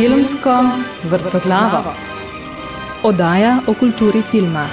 Filmsko vrtoglavo. Odaja o kulturi filma.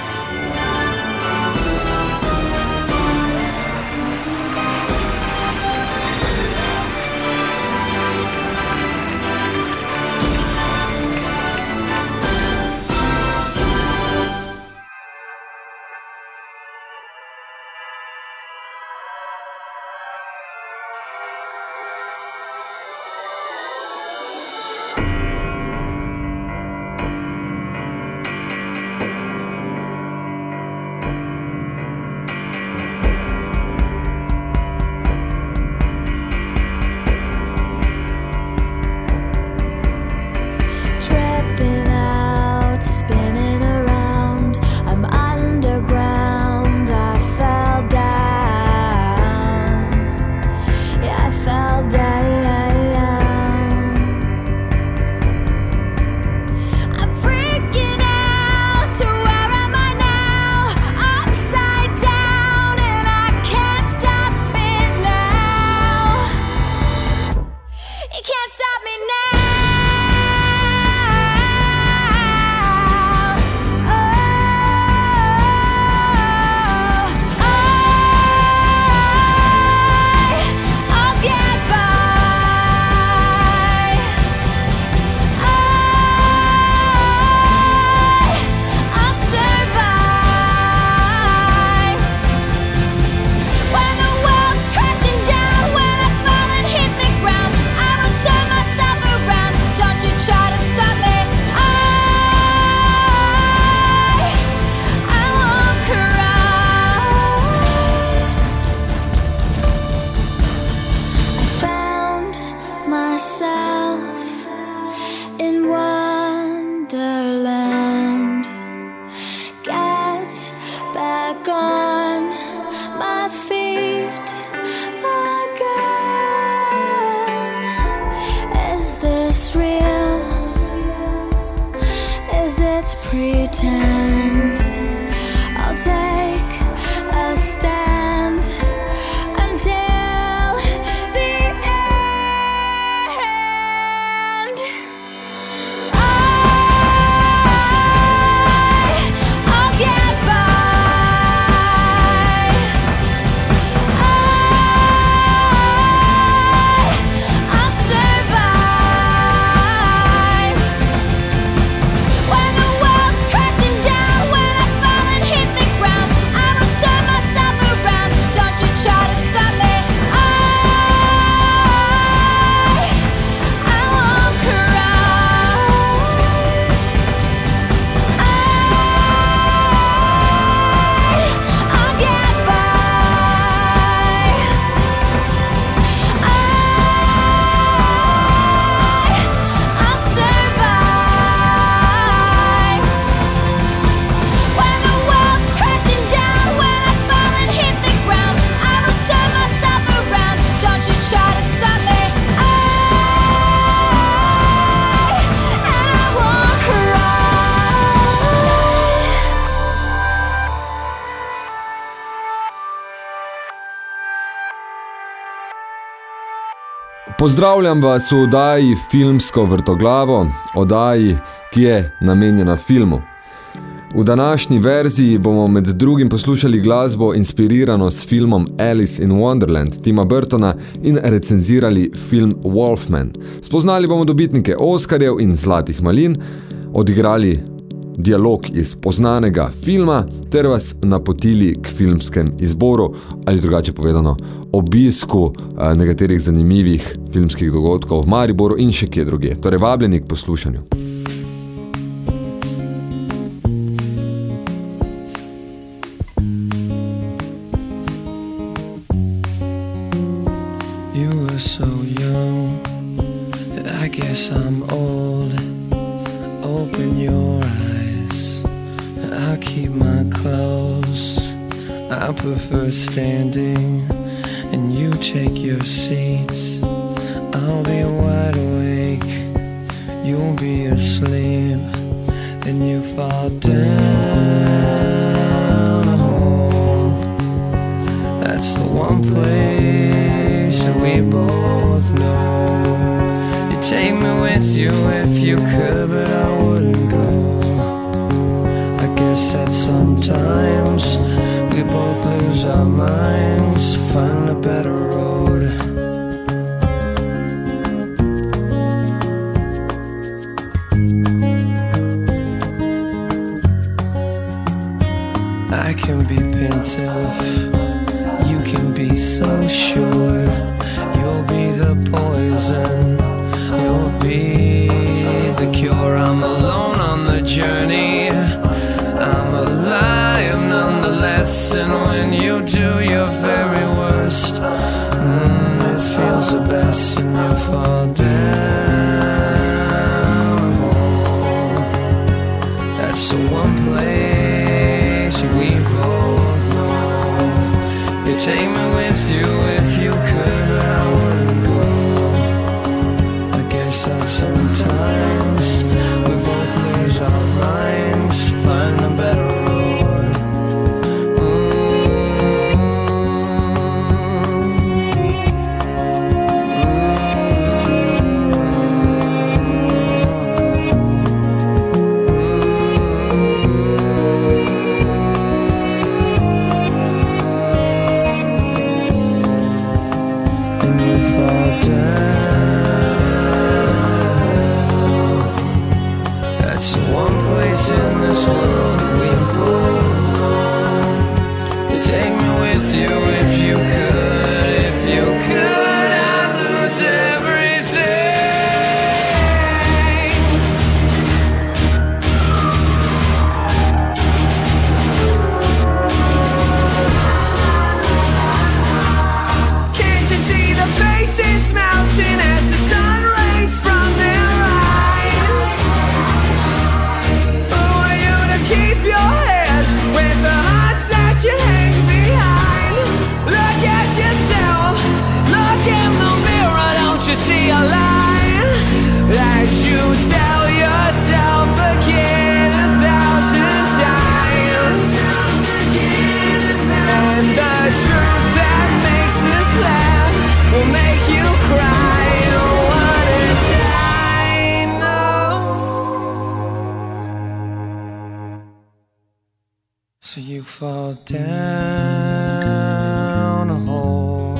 Pozdravljam vas v oddaji Filmsko vrtoglavo, oddaji, ki je namenjena filmu. V današnji verziji bomo med drugim poslušali glasbo inspirirano s filmom Alice in Wonderland Tima Burtona in recenzirali film Wolfman. Spoznali bomo dobitnike Oskarjev in Zlatih malin, odigrali dialog iz poznanega filma ter vas napotili k filmskem izboru ali drugače povedano obisku eh, nekaterih zanimivih filmskih dogodkov v Mariboru in še kje druge. Torej vabljeni k poslušanju. Prefer standing And you take your seat I'll be wide awake You'll be asleep Then you fall down. A hole That's the one place that we both know. It take me with you if you could, but I wouldn't go. I guess that sometimes we both lose our minds, find a better road. You take me with you fall down a hole.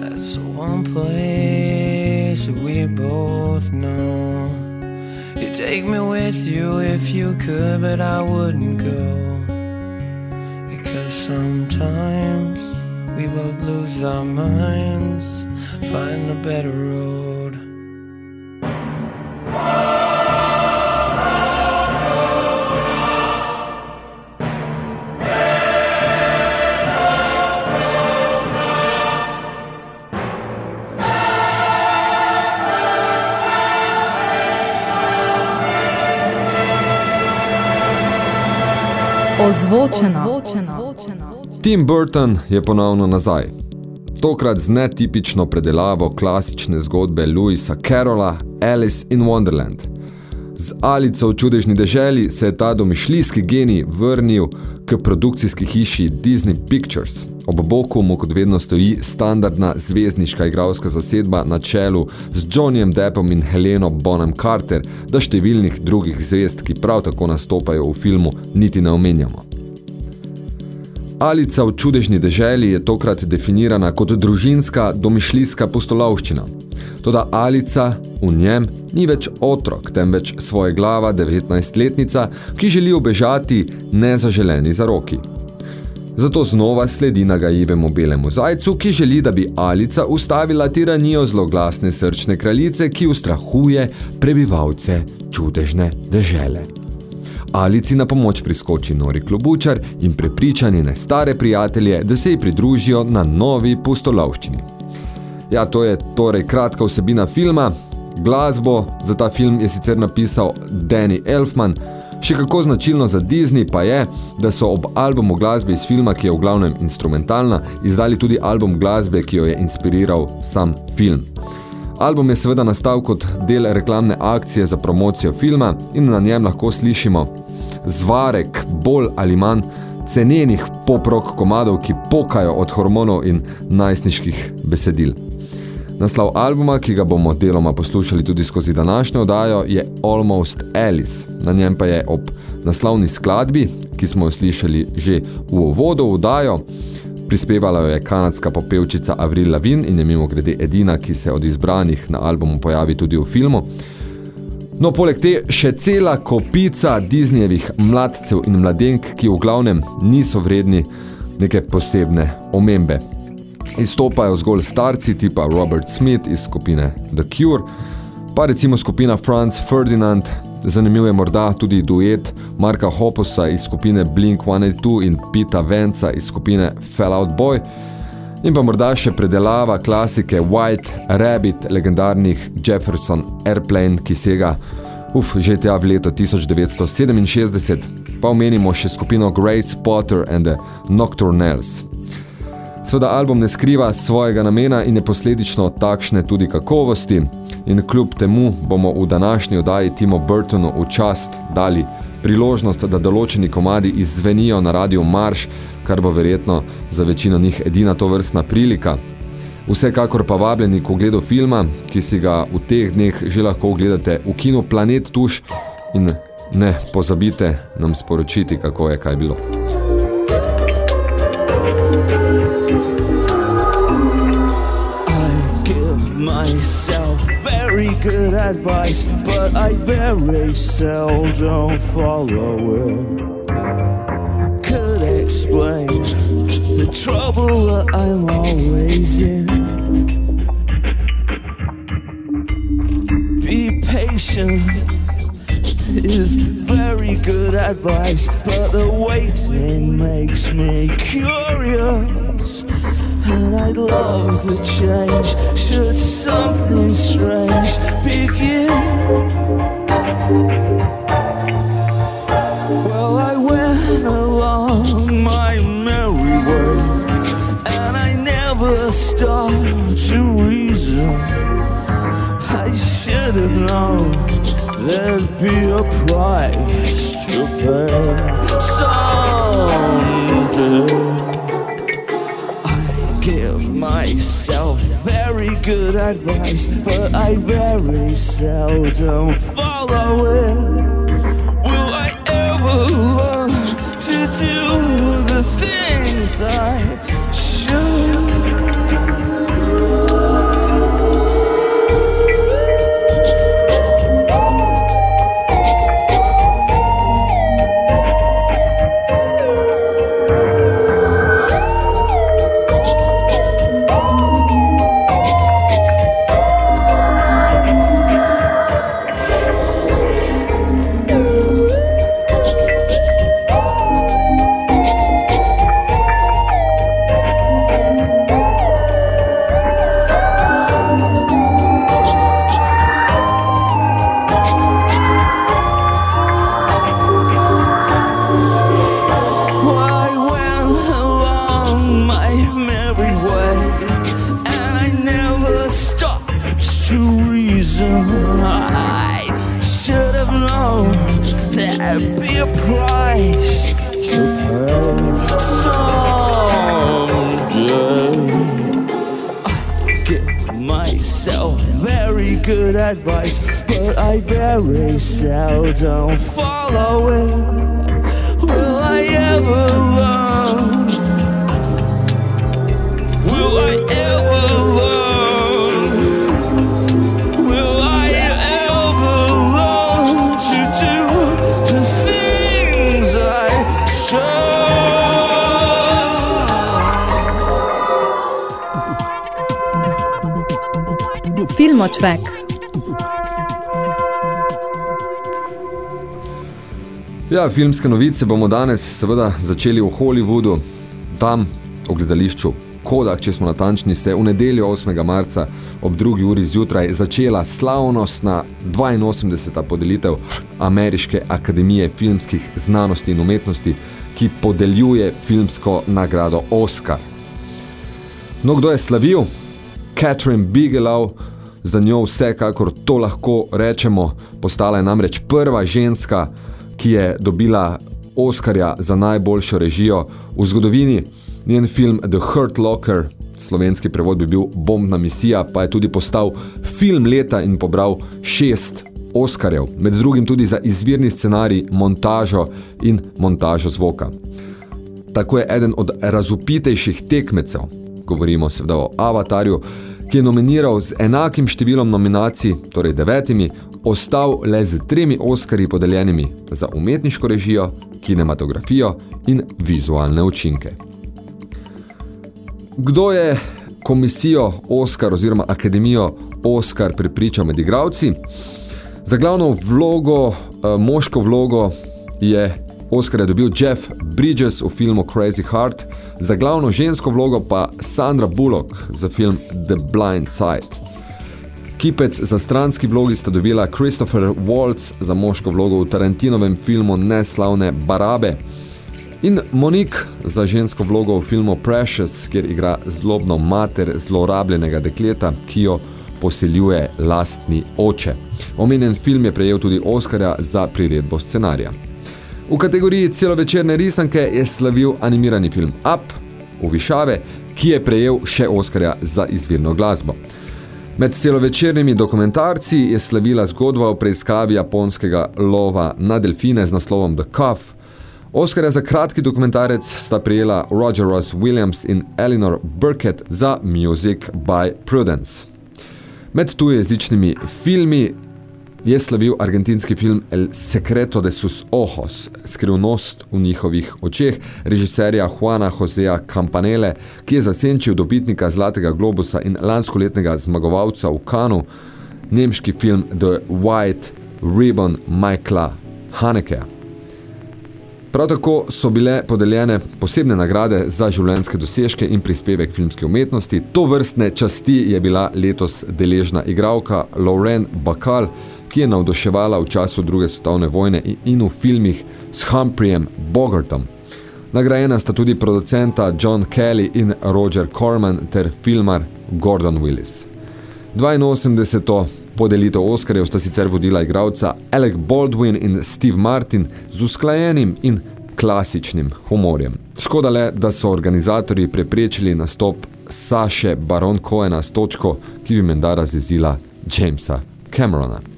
That's the one place that we both know. You take me with you if you could, but I wouldn't go. Because sometimes we both lose our minds, find a better road. Ozvočeno. Tim Burton je ponovno nazaj. Tokrat z netipično predelavo klasične zgodbe Louisa Carrolla Alice in Wonderland. Z Alico v čudežni deželi se je ta domišljijski genij vrnil k produkcijski hiši Disney Pictures. Ob boku mu kot vedno stoji standardna zvezdniška igralska zasedba na čelu z Johnnyjem Deppom in Heleno Bonham Carter, da številnih drugih zvezd, ki prav tako nastopajo v filmu, niti ne omenjamo. Alica v čudežni deželi je tokrat definirana kot družinska domišljijska pustolovščina. Toda Alica v njem ni več otrok, temveč svoje glava 19-letnica, ki želi obežati nezaželeni zaroki. Zato znova sledi nagajivemu belemu zajcu, ki želi, da bi Alica ustavila tiranijo zloglasne srčne kraljice, ki ustrahuje prebivalce čudežne dežele. Alici na pomoč priskoči nori klobučar in prepriča njene stare prijatelje, da se ji pridružijo na novi pustolovščini. Ja, to je torej kratka vsebina filma. Glasbo za ta film je sicer napisal Danny Elfman. Še kako značilno za Disney pa je, da so ob albumu glasbe iz filma, ki je v glavnem instrumentalna, izdali tudi album glasbe, ki jo je inspiriral sam film. Album je seveda nastal kot del reklamne akcije za promocijo filma in na njem lahko slišimo zvarek bolj ali manj cenenih pop-rock komadov, ki pokajo od hormonov in najstniških besedil. Naslov albuma, ki ga bomo deloma poslušali tudi skozi današnjo odajo, je Almost Alice. Na njem pa je ob naslovni skladbi, ki smo jo slišali že v uvodu v odajo, prispevala jo je kanadska popevčica Avril Lavigne in je mimo grede edina, ki se od izbranih na albumu pojavi tudi v filmu. No, poleg te še cela kopica Disneyjevih mladcev in mladenk, ki v glavnem niso vredni neke posebne omembe. Izstopajo zgolj starci tipa Robert Smith iz skupine The Cure, pa recimo skupina Franz Ferdinand, zanimiv je morda tudi duet Marka Hoposa iz skupine Blink-182 in Pita Venca iz skupine Fell Out Boy, in pa morda še predelava klasike White Rabbit legendarnih Jefferson Airplane, ki sega uf, že tja v leto 1967, pa omenimo še skupino Grace Potter and the Nocturnals. Sveda album ne skriva svojega namena in je posledično takšne tudi kakovosti in kljub temu bomo v današnji oddaji Timo Burtonu v čast dali priložnost, da določeni komadi izzvenijo na radiju Marš, kar bo verjetno za večino njih edina to vrstna prilika. Vsekakor pa vabljeni k ogledu filma, ki si ga v teh dneh že lahko ogledate v kinu Planet Tuš in ne pozabite nam sporočiti, kako je kaj bilo. Myself very good advice, but I very seldom follow it. Could explain the trouble that I'm always in. Be patient is very good advice, but the waiting makes me curious. And I'd love to change should something strange begin. Well, I went along my merry way, and I never stopped to reason. I should have known there'd be a price to pay someday myself very good advice, but I very seldom follow it. Will I ever learn to do the things I should? I should have known there'd be a price to pay someday. I give myself very good advice, but I very seldom follow it. Will I ever learn? Filmočvek. Ja, filmske novice bomo danes seveda začeli v Hollywoodu, tam v gledališču Kodak, če smo natančni, se v nedeljo 8. marca ob drugi uri zjutraj začela slavnostna 82. podelitev Ameriške akademije filmskih znanosti in umetnosti, ki podeljuje filmsko nagrado Oscar. No, kdo je slavil? Catherine Bigelow, za njo vsekakor to lahko rečemo, postala je namreč prva ženska, ki je dobila Oskarja za najboljšo režijo v zgodovini. Njen film The Hurt Locker slovenski prevod bi bil Bombna misija, pa je tudi postal film leta in pobral šest Oskarjev, med drugim tudi za izvirni scenarij, montažo in montažo zvoka. Tako je eden od razupitejših tekmecev, govorimo seveda o Avatarju, ki je nominiral z enakim številom nominacij, torej devetimi, ostal le z tremi Oskarji podeljenimi za umetniško režijo, kinematografijo in vizualne učinke. Kdo je komisijo Oscar oziroma Akademijo Oscar pripričal med igravci? Za glavno vlogo, eh, moško vlogo je Oscar je dobil Jeff Bridges v filmu Crazy Heart, za glavno žensko vlogo pa Sandra Bullock za film The Blind Side. Kipec za stranski vlogi sta dobila Christopher Waltz za moško vlogo v Tarantinovem filmu Neslavne Barabe in Monique za žensko vlogo v filmu Precious, kjer igra zlobno mater zlorabljenega dekleta, ki jo poseljuje lastni oče. Omenjen film je prejel tudi Oscarja za priredbo scenarija. V kategoriji celovečerne risanke je slavil animirani film Up v Višave, ki je prejel še Oscarja za izvirno glasbo. Med celovečernimi dokumentarci je slavila zgodba o preiskavi japonskega lova na delfine z naslovom The Cuff. Oscarja za kratki dokumentarec sta prijela Roger Ross Williams in Eleanor Burkett za Music by Prudence. Med tujezičnimi filmi je slavil argentinski film El Secreto de sus ojos, skrivnost v njihovih očeh, režiserja Juana Josea Campanele, ki je zasenčil dobitnika Zlatega globusa in lanskoletnega zmagovalca v Kanu, nemški film The White Ribbon Michaela Hanekea. Prav tako so bile podeljene posebne nagrade za življenjske dosežke in prispevek filmske umetnosti. To vrstne časti je bila letos deležna igralka Lauren Bacall, ki je navdoševala v času druge svetovne vojne in v filmih s Humphreyem Bogartom. Nagrajena sta tudi producenta John Kelly in Roger Corman ter filmar Gordon Willis. 82. podelitev Oscarjev sta sicer vodila igralca Alec Baldwin in Steve Martin z usklajenim in klasičnim humorjem. Škoda le, da so organizatorji preprečili nastop Saše Baron Cohena s točko, ki bi menda razjezila Jamesa Camerona.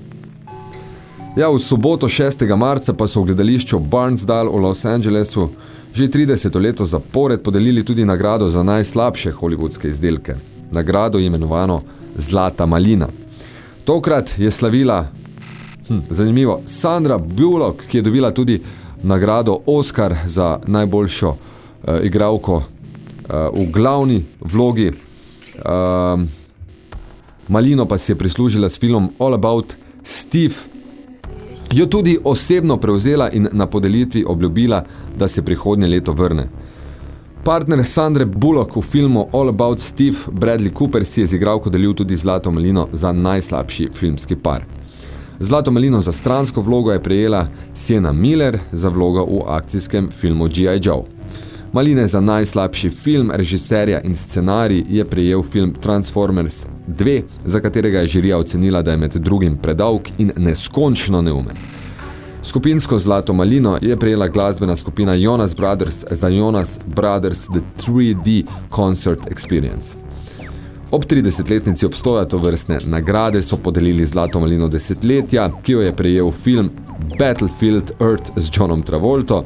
Ja, v soboto 6. marca pa so v gledališču Barnsdale v Los Angelesu že 30 leto zapored podelili tudi nagrado za najslabše hollywoodske izdelke. Nagrado imenovano Zlata malina. Tokrat je slavila, hm, zanimivo, Sandra Bullock, ki je dobila tudi nagrado Oscar za najboljšo uh, igralko uh, v glavni vlogi. Uh, Malino pa si je prislužila s filmom All About Steve jo tudi osebno prevzela in na podelitvi obljubila, da se prihodnje leto vrne. Partner Sandre Bullock v filmu All About Steve, Bradley Cooper, si je z igralko delil tudi Zlato malino za najslabši filmski par. Zlato malino za stransko vlogo je prejela Sienna Miller za vlogo v akcijskem filmu G.I. Joe. Maline za najslabši film, režiserja in scenarij je prejel film Transformers 2, za katerega je žirija ocenila, da je med drugim predolg in neskončno neumen. Skupinsko Zlato malino je prejela glasbena skupina Jonas Brothers za Jonas Brothers The 3D Concert Experience. Ob 30-letnici obstoja to vrstne nagrade so podelili Zlato malino desetletja, ki jo je prejel film Battlefield Earth z Johnom Travolto,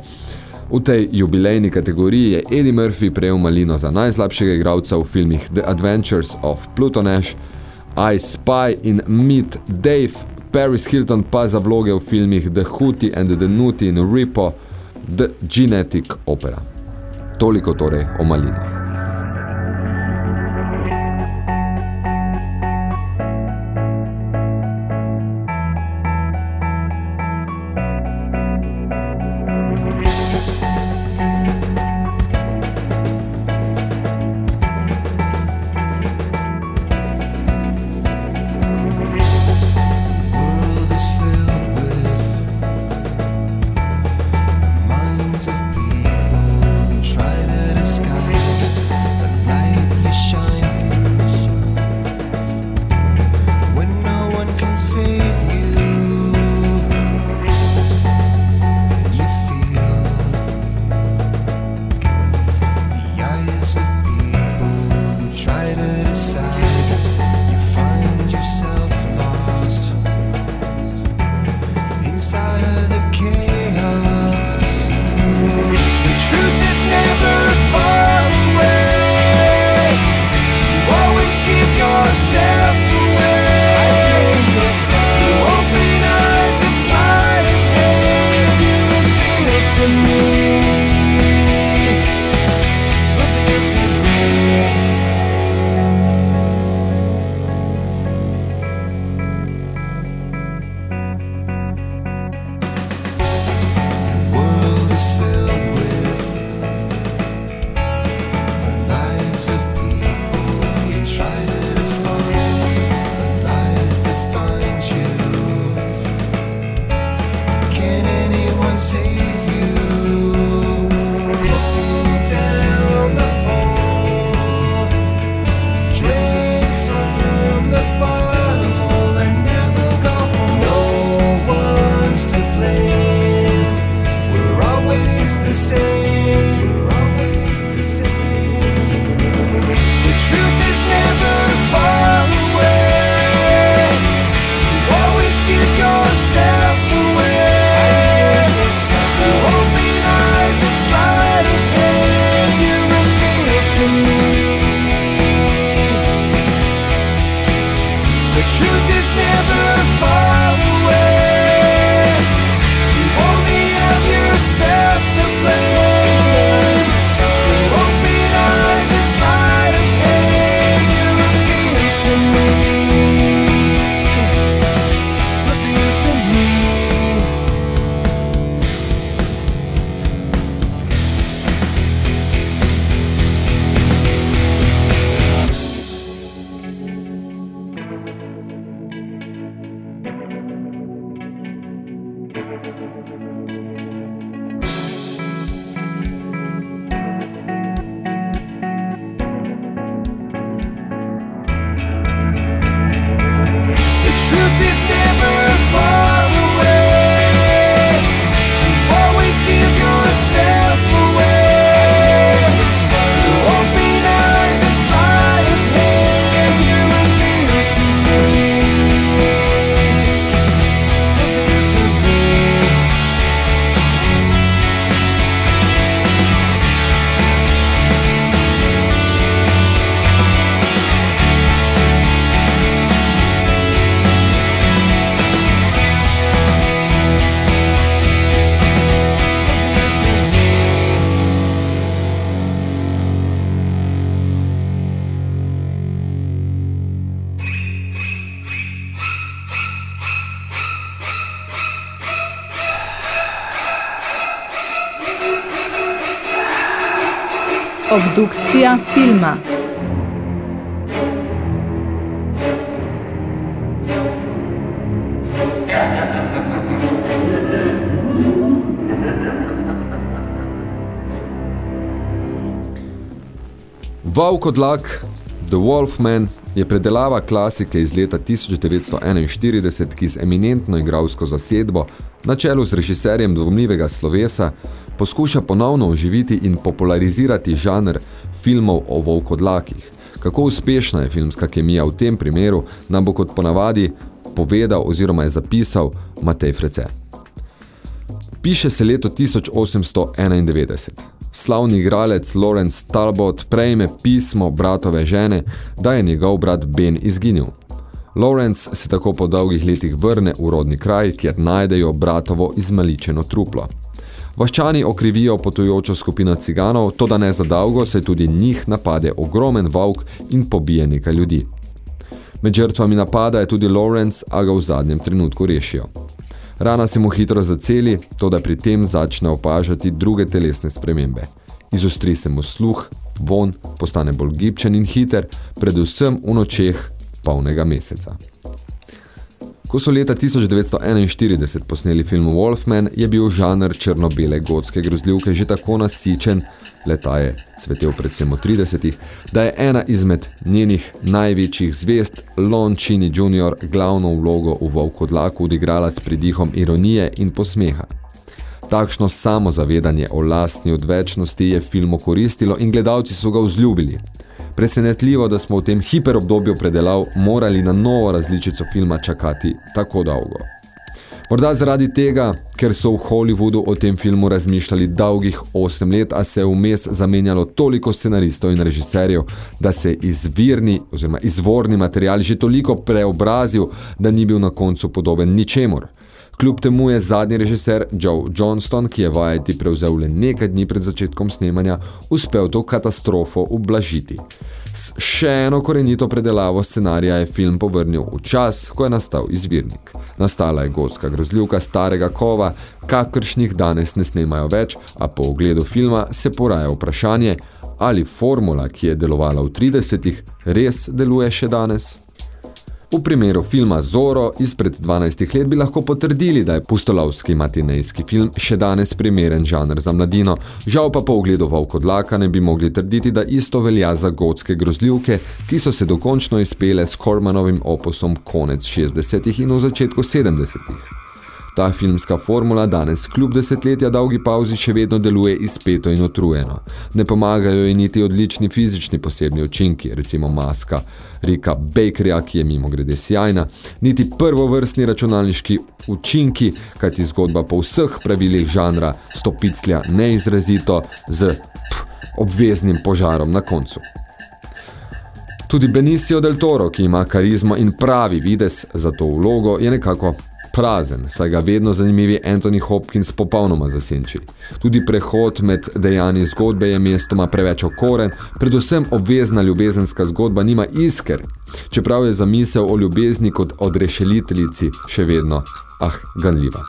V tej jubilejni kategoriji je Eddie Murphy prejel malino za najslabšega igralca v filmih The Adventures of Pluto Nash, I Spy in Meet Dave, Paris Hilton pa za vloge v filmih The Hootie and the Nutty in Ripo, The Genetic Opera. Toliko torej o malinah. Obdukcija filma. Vavk odlak, The Wolfman, je predelava klasike iz leta 1941, ki z eminentno igralsko zasedbo, na čelu z režiserjem dvomljivega slovesa, poskuša ponovno oživiti in popularizirati žanr filmov o volkodlakih. Kako uspešna je filmska kemija v tem primeru, nam bo kot ponavadi povedal oziroma je zapisal Matej Frece. Piše se leto 1891. Slavni igralec Lawrence Talbot prejme pismo bratove žene, da je njegov brat Ben izginil. Lawrence se tako po dolgih letih vrne v rodni kraj, kjer najdejo bratovo izmaličeno truplo. Vaščani okrivijo potujočo skupino ciganov, to da ne za dolgo se tudi njih napade ogromen volk in pobije nekaj ljudi. Med žrtvami napada je tudi Lawrence, a ga v zadnjem trenutku rešijo. Rana se mu hitro zaceli, to da pri tem začne opažati druge telesne spremembe. Izostri se mu sluh, von, postane bolj gibčen in hiter, predvsem v nočeh polnega meseca. Ko so leta 1941 posneli film Wolfman, je bil žanr črno-bele gotske grozljivke že tako nasičen, leta je cvetel predvsem v 30-ih, da je ena izmed njenih največjih zvest, Lon Chaney Jr., glavno vlogo v Volkodlaku odigrala s pridihom ironije in posmeha. Takšno samozavedanje o lastni odvečnosti je filmu koristilo in gledalci so ga vzljubili. Presenetljivo, da smo v tem hiperobdobju predelav morali na novo različico filma čakati tako dolgo. Morda zaradi tega, ker so v Hollywoodu o tem filmu razmišljali dolgih 8 let, a se je vmes zamenjalo toliko scenaristov in režiserjev, da se izvirni oziroma izvorni material že toliko preobrazil, da ni bil na koncu podoben ničemur. Kljub temu je zadnji režiser Joe Johnston, ki je vajeti prevzel le nekaj dni pred začetkom snemanja, uspel to katastrofo ublažiti. S še eno korenito predelavo scenarija je film povrnil v čas, ko je nastal izvirnik. Nastala je gotska grozljivka starega kova, kakršnih danes ne snemajo več, a po ogledu filma se poraja vprašanje, ali formula, ki je delovala v 30-ih, res deluje še danes? V primeru filma Zoro izpred 12 let bi lahko potrdili, da je pustolovski matinejski film še danes primeren žanr za mladino, žal pa po ogledu Volkodlaka ne bi mogli trditi, da isto velja za gotske grozljivke, ki so se dokončno izpele s Kormanovim opusom konec 60 in v začetku 70 -ih. Ta filmska formula danes kljub desetletja dolgi pauzi še vedno deluje izpeto in otrujeno. Ne pomagajo ji niti odlični fizični posebni učinki, recimo maska Rika Bakerja, ki je mimo grede sjajna, niti prvovrstni računalniški učinki, kajti zgodba po vseh pravilih žanra stopiclja neizrazito z pff, obveznim požarom na koncu. Tudi Benicio del Toro, ki ima karizmo in pravi vides za to vlogo, je nekako prazen, saj ga vedno zanimivi Anthony Hopkins popolnoma zasenči. Tudi prehod med dejanji zgodbe je mestoma preveč okoren, predvsem obvezna ljubezenska zgodba nima isker, čeprav je zamisel o ljubezni kot odrešeliteljici še vedno, ah, ganljiva.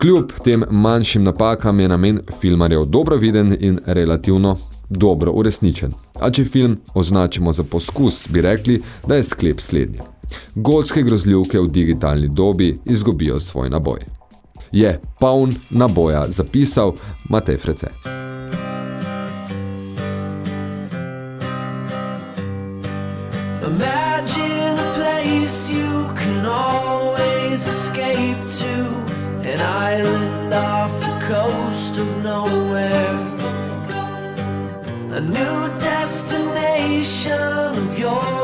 Kljub tem manjšim napakam je namen filmarjev dobro viden in relativno dobro uresničen. A če film označimo za poskus, bi rekli, da je sklep slednji. Gotske grozljivke v digitalni dobi izgubijo svoj naboj. Je poln naboja zapisal Matej Frece. Imagine a place you can always escape to, an island off the coast of nowhere. A new destination of your own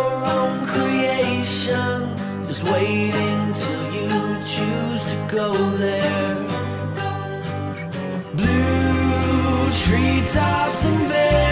creation, just waiting till you choose to go there. Blue treetops and velvet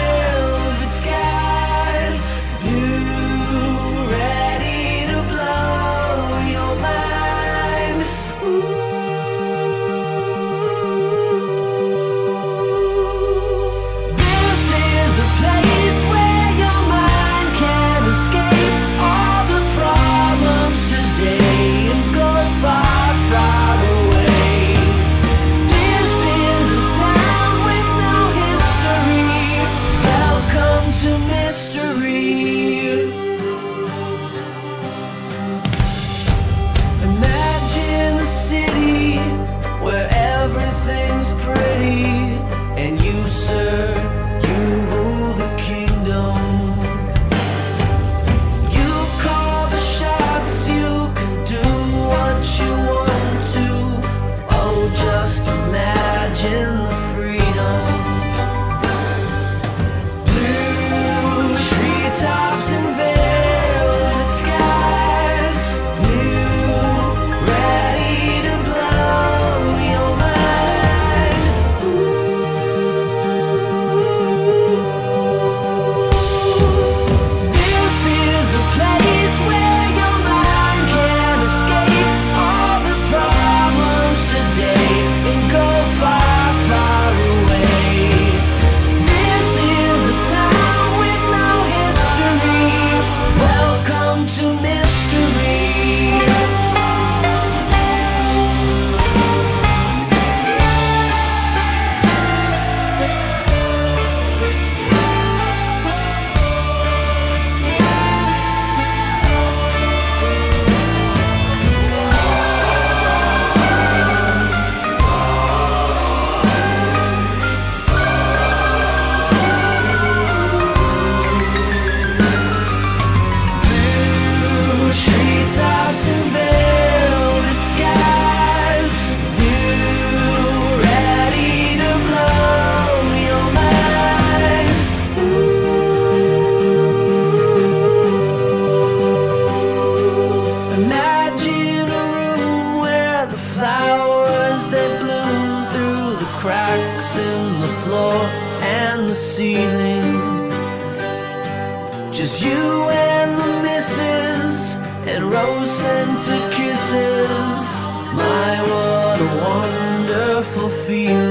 rose scented kisses. My, what a wonderful feeling.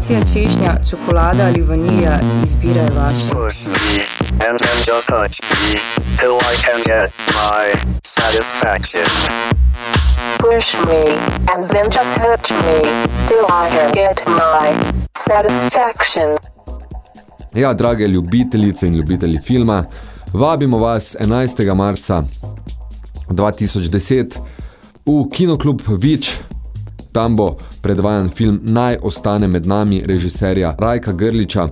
Pistacija, češnja, čokolada ali vanilja, izbira je vaša. Push me and then just touch me till I can get my satisfaction. Push me, and then just touch me, till I can get my satisfaction. Ja, drage ljubitelice in ljubitelji filma, vabimo vas 11. marca 2010 v kinoklub Vič. Tam bo predvajan film Naj ostane med nami režiserja Rajka Grliča.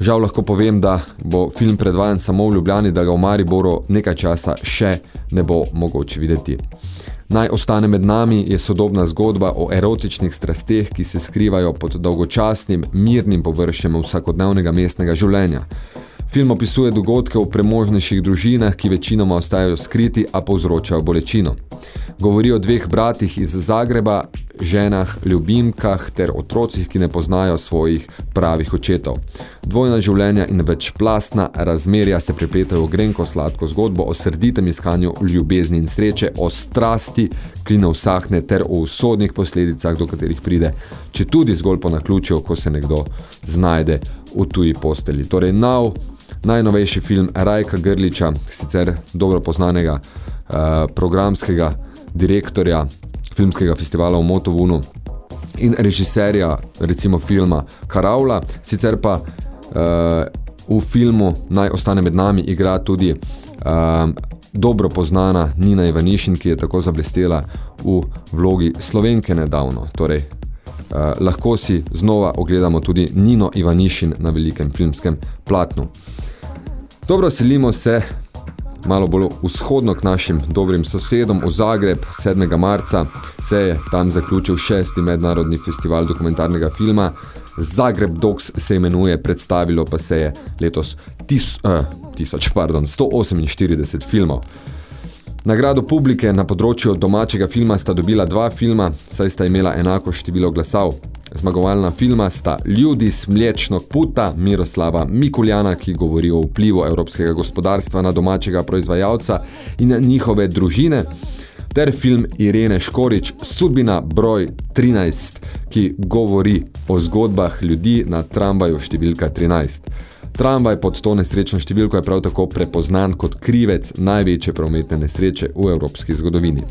Žal lahko povem, da bo film predvajan samo v Ljubljani, da ga v Mariboru nekaj časa še ne bo mogoče videti. Naj ostane med nami je sodobna zgodba o erotičnih strasteh, ki se skrivajo pod dolgočasnim, mirnim površjem vsakodnevnega mestnega življenja. Film opisuje dogodke v premožnejših družinah, ki večinoma ostajajo skriti, a povzročajo bolečino. Govori o dveh bratih iz Zagreba, ženah, ljubimkah ter otrocih, ki ne poznajo svojih pravih očetov. Dvojna življenja in večplastna razmerja se prepletajo v grenko sladko zgodbo o srditem iskanju ljubezni in sreče, o strasti, ki ne vsahne ter o usodnih posledicah, do katerih pride, če tudi zgolj po naključju, ko se nekdo znajde v tuji posteli. Torej, now, najnovejši film Rajka Grliča, sicer dobro poznanega uh, programskega direktorja filmskega festivala v Motovunu in režiserja, recimo filma Karavla, sicer pa uh, v filmu Naj ostane med nami igra tudi uh, dobro poznana Nina Ivanišin, ki je tako zablestela v vlogi Slovenke nedavno. Torej, uh, lahko si znova ogledamo tudi Nino Ivanišin na velikem filmskem platnu. Dobro, selimo se malo bolj vzhodno k našim dobrim sosedom v Zagreb 7. marca se je tam zaključil šesti mednarodni festival dokumentarnega filma. Zagreb Docs se imenuje, predstavilo pa se je letos tis, uh, tisoč, pardon, 148 filmov. Nagrado publike na področju domačega filma sta dobila dva filma, saj sta imela enako število glasov. Zmagovalna filma sta Ljudi s mlečno puta Miroslava Mikuljana, ki govori o vplivu evropskega gospodarstva na domačega proizvajalca in njihove družine, ter film Irene Škorič Sudbina broj 13, ki govori o zgodbah ljudi na tramvaju številka 13. Tramvaj pod to nesrečno številko je prav tako prepoznan kot krivec največje prometne nesreče v evropski zgodovini.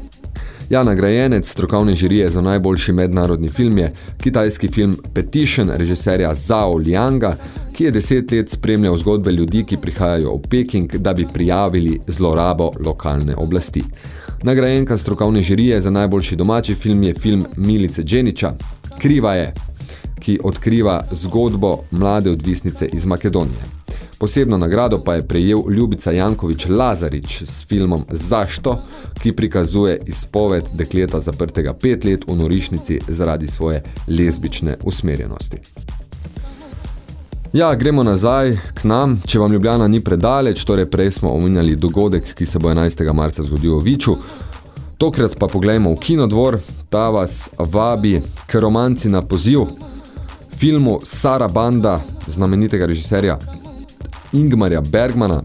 Ja, nagrajenec strokovne žirije za najboljši mednarodni film je kitajski film Petition režiserja Zhao Lianga, ki je deset let spremljal zgodbe ljudi, ki prihajajo v Peking, da bi prijavili zlorabo lokalne oblasti. Nagrajenka strokovne žirije za najboljši domači film je film Milice Dženiča. Kriva je, ki odkriva zgodbo mlade odvisnice iz Makedonije. Posebno nagrado pa je prejel Ljubica Jankovič Lazarič s filmom Zašto, ki prikazuje izpoved dekleta zaprtega pet let v norišnici zaradi svoje lezbične usmerjenosti. Ja, gremo nazaj k nam. Če vam Ljubljana ni predaleč, torej prej smo omenjali dogodek, ki se bo 11. marca zgodil v Viču. Tokrat pa poglejmo v kinodvor, ta vas vabi k romanci na poziv filmu Sara Banda, znamenitega režiserja Ingmarja Bergmana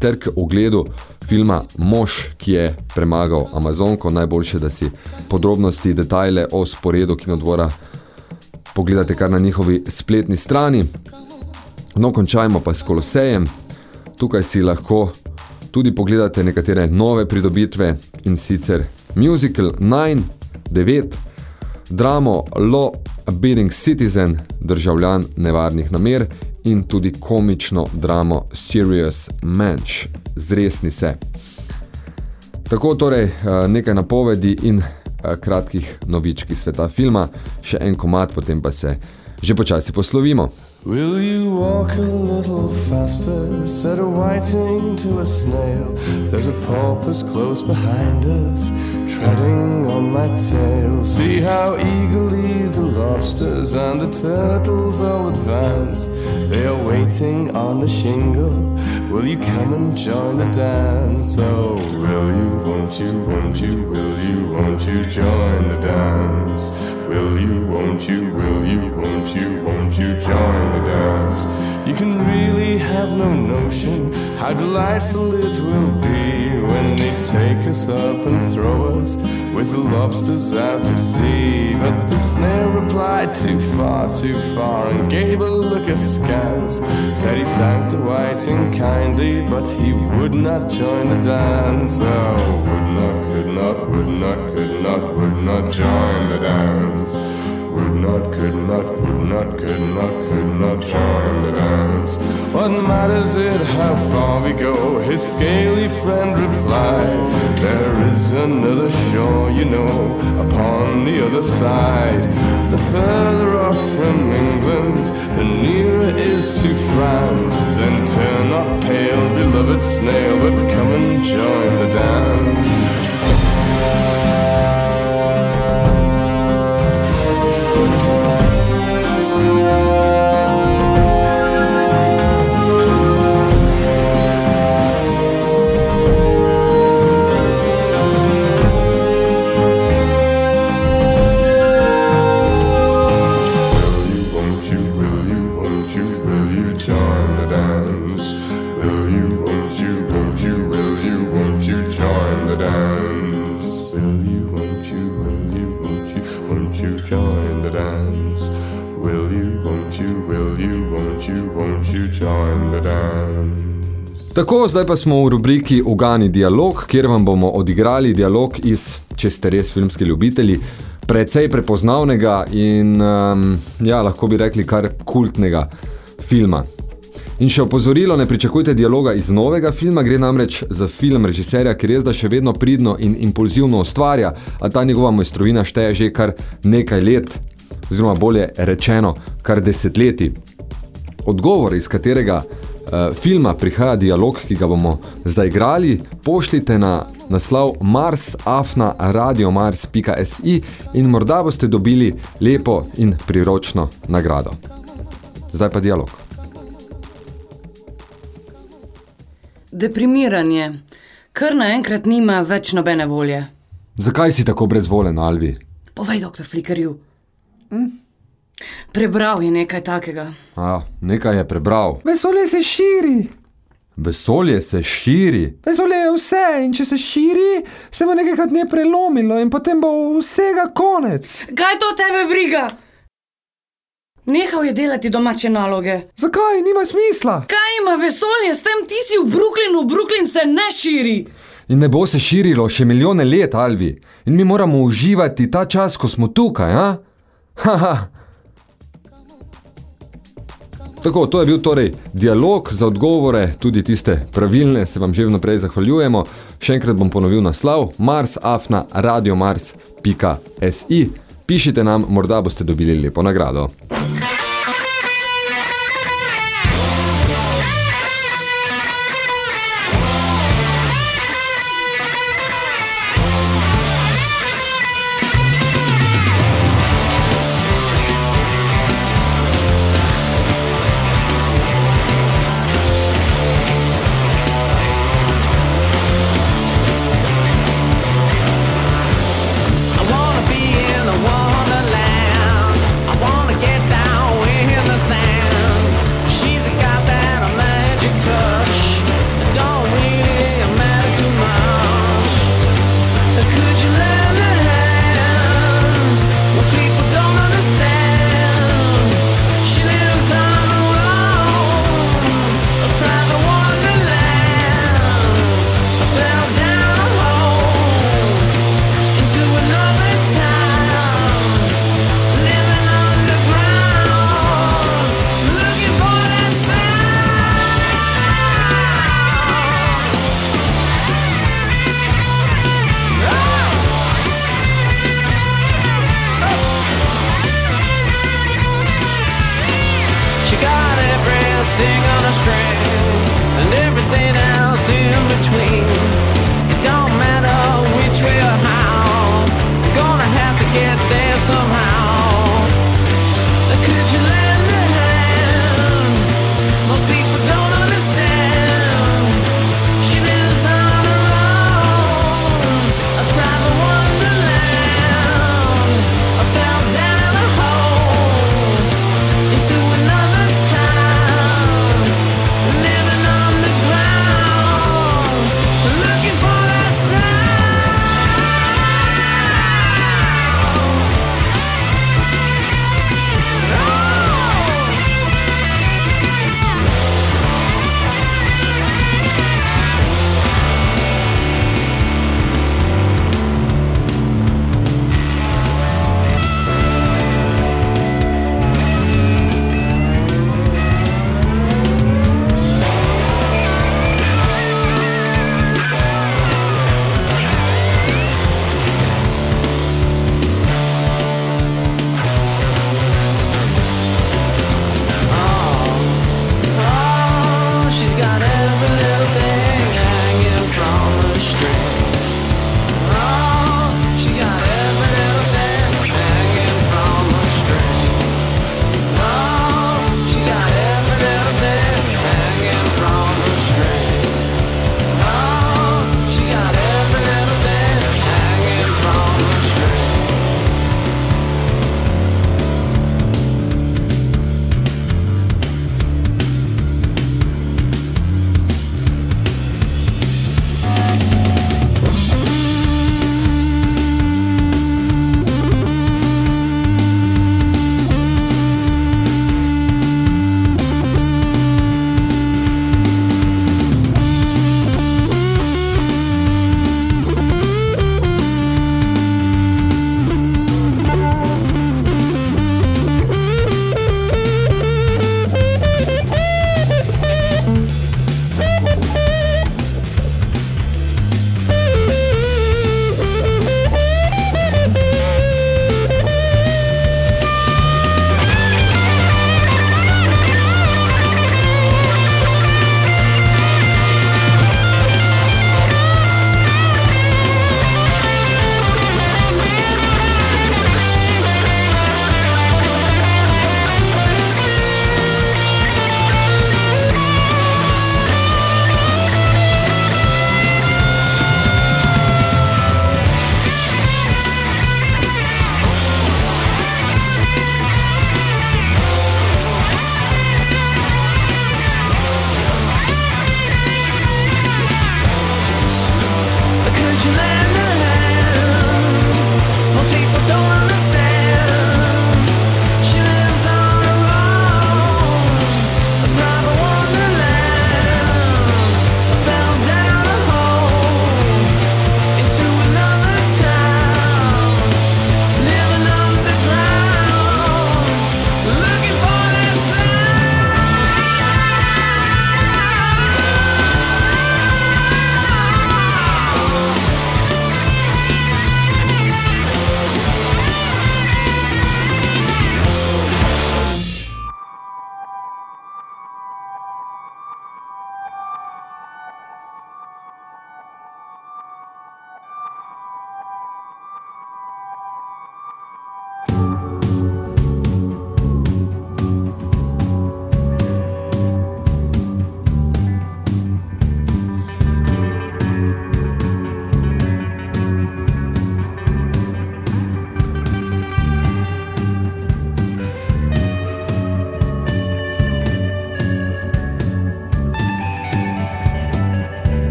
ter k ogledu filma Mož, ki je premagal Amazonko. Najboljše, da si podrobnosti, detajle o sporedu kinodvora pogledate kar na njihovi spletni strani. No, končajmo pa s Kolosejem. Tukaj si lahko tudi pogledate nekatere nove pridobitve in sicer Musical 9, 9, dramo Law Abiding Citizen, državljan nevarnih namer in tudi komično dramo Serious Mensch, zresni se. Tako torej eh, nekaj napovedi in eh, kratkih novički sveta filma, še en komad, potem pa se že počasi poslovimo. Will you walk a little faster? Said a whiting to a snail. There's a porpoise close behind us, treading on my tail. See how eagerly the lobsters and the turtles all advance. They are waiting on the shingle. Will you come and join the dance? Oh, will you, won't you, won't you, will you, won't you join the dance? Will you, won't you, will you, won't you, won't you join the dance? You can really have no notion how delightful it will be when they take us up and throw us with the lobsters out to sea. But the snail replied too far, too far, and gave a look askance. Said he thanked the whiting kindly, but he would not join the dance. Oh, would not, could not, would not, could not, would not join the dance. Would not, could not, could not, could not, could not join the dance. What matters it how far we go? His scaly friend replied, There is another shore, you know, upon the other side. The further off from England, the nearer is to France. Then turn not pale, beloved snail, but come and join the dance. Tako, zdaj pa smo v rubriki Ugani dialog, kjer vam bomo odigrali dialog iz, če ste res filmski ljubitelji, precej prepoznavnega in, um, ja, lahko bi rekli kar kultnega filma. In še opozorilo, ne pričakujte dialoga iz novega filma, gre namreč za film režiserja, ki res da še vedno pridno in impulzivno ustvarja, a ta njegova mojstrovina šteje že kar nekaj let, oziroma bolje rečeno, kar desetletji. Odgovor, iz katerega uh, filma prihaja dialog, ki ga bomo zdaj igrali, pošljite na naslov marsafna.radiomars.si in morda boste dobili lepo in priročno nagrado. Zdaj pa dialog. Deprimiranje. Kar naenkrat nima več nobene volje. Zakaj si tako brezvolen, Alvi? Povej, doktor Flikerju. Hm? Prebral je nekaj takega. A, nekaj je prebral. Vesolje se širi. Vesolje se širi. Vesolje je vse in če se širi, se bo nekajkrat ne prelomilo in potem bo vsega konec. Kaj to tebe briga? Nehal je delati domače naloge. Zakaj? Nima smisla. Kaj ima vesolje s tem, ti si v Brooklynu, Brooklyn se ne širi. In ne bo se širilo še milijone let, Alvi. In mi moramo uživati ta čas, ko smo tukaj, a? Haha. Tako, to je bil torej dialog za odgovore, tudi tiste pravilne, se vam že vnaprej zahvaljujemo. Še enkrat bom ponovil naslov marsafna radiomars.si. Pišite nam, morda boste dobili lepo nagrado.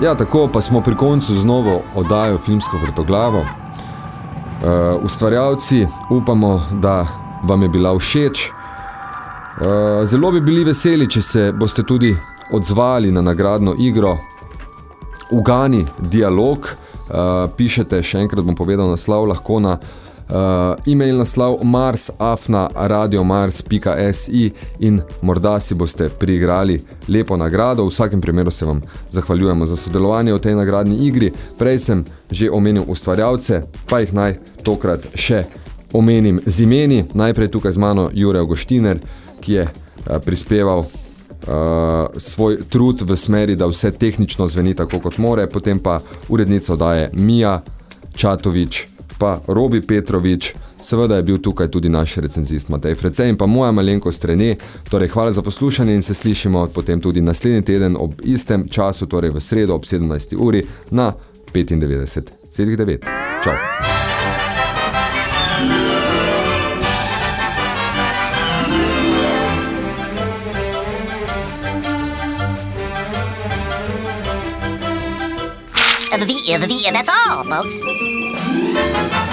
Ja, tako pa smo pri koncu z novo oddajo Filmsko vrtoglavo. Uh, ustvarjalci, upamo, da vam je bila všeč. Uh, zelo bi bili veseli, če se boste tudi odzvali na nagradno igro Ugani dialog. Uh, pišete, še enkrat bom povedal naslov, lahko na uh, e-mail naslov marsafna.radiomars.si in morda si boste priigrali lepo nagrado. V vsakem primeru se vam zahvaljujemo za sodelovanje v tej nagradni igri. Prej sem že omenil ustvarjalce, pa jih naj tokrat še omenim z imeni. Najprej tukaj z mano Jure Agoštiner, ki je uh, prispeval uh, svoj trud v smeri, da vse tehnično zveni tako kot more, potem pa urednica daje Mija Čatovič, pa Robi Petrovič, seveda je bil tukaj tudi naš recenzist Matej Frece in pa moja malenkost Rene. Torej, hvala za poslušanje in se slišimo potem tudi naslednji teden ob istem času, torej v sredo ob 17. uri na 95,9. Čau. The, the, that's all, folks. Thank you.